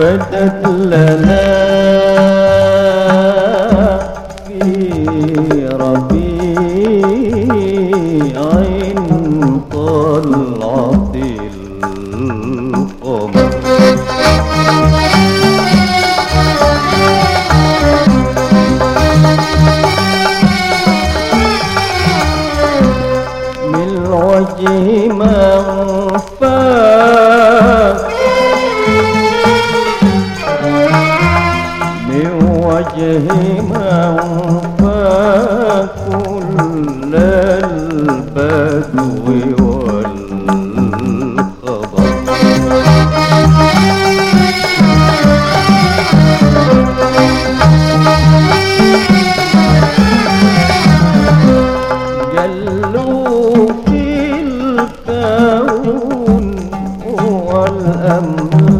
بدت لنا في ربيع طلعت القمر من وجه من فات وجه من فاق كل البدو والخبر جلوا في الكون والأملاك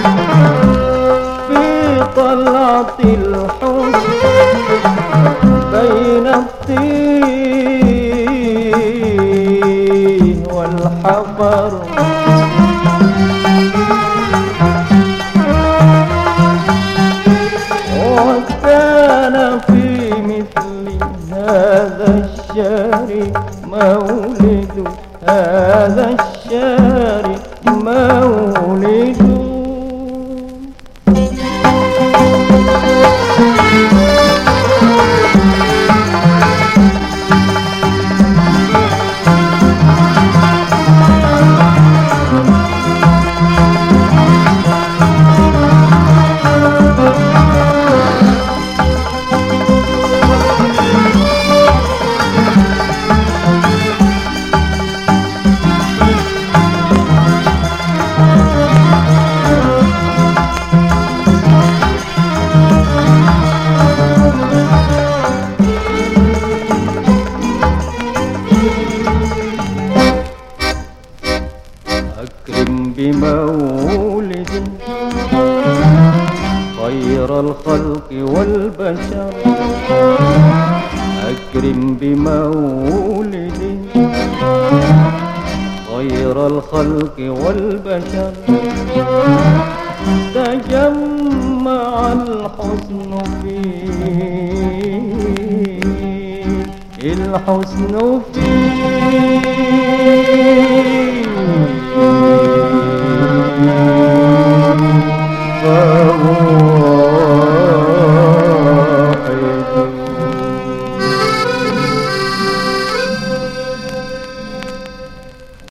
طلعة الحزن بين الطين والحفر. وكان في مثل هذا الشهر مولد هذا الشهر بمولد خير الخلق والبشر. أكرم بمولد. خير الخلق والبشر. تجمع الحسن فيه الحسن فيه